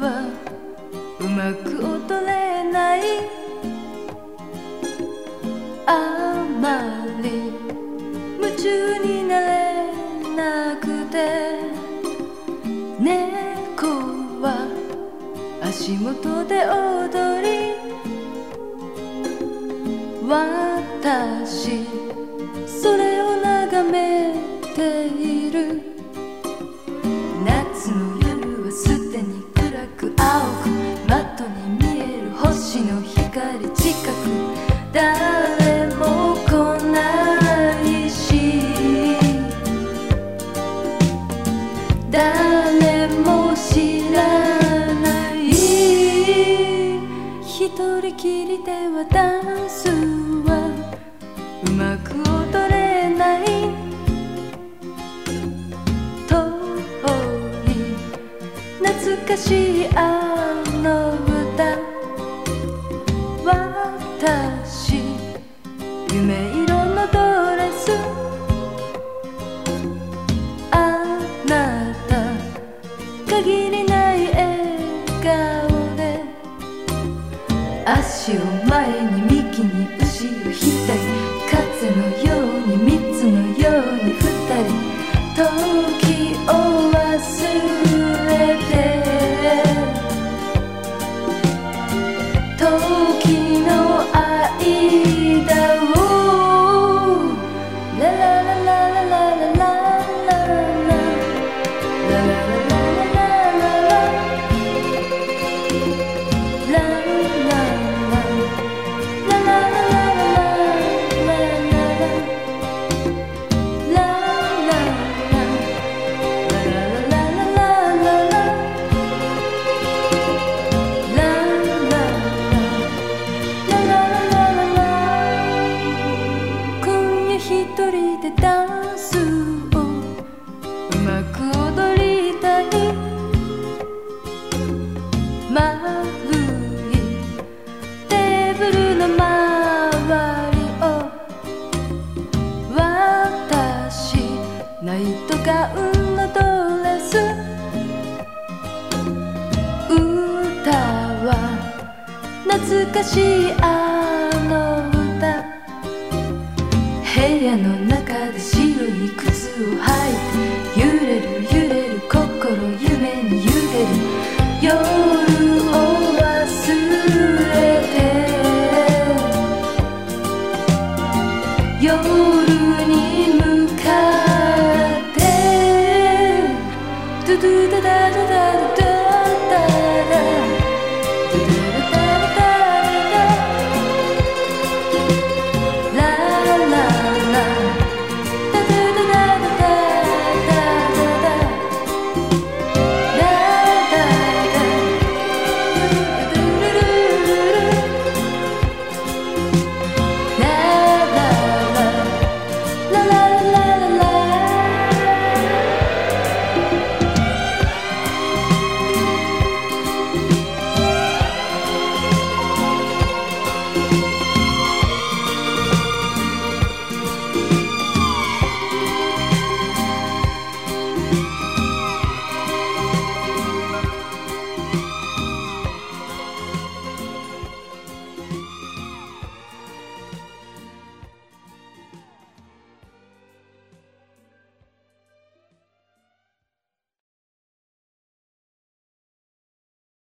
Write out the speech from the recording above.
うまく踊れない。あまり夢中になれなくて。猫は足元で踊り。私それ人きりではダンスはうまく踊れない遠い懐かしい愛足を前に幹に後ろ左風のように三つのように二人時を忘れて人でダンスをうまく踊りたい丸いテーブルの周りを私ナイトガウンのドレス歌は懐かしいあの歌部屋の Merry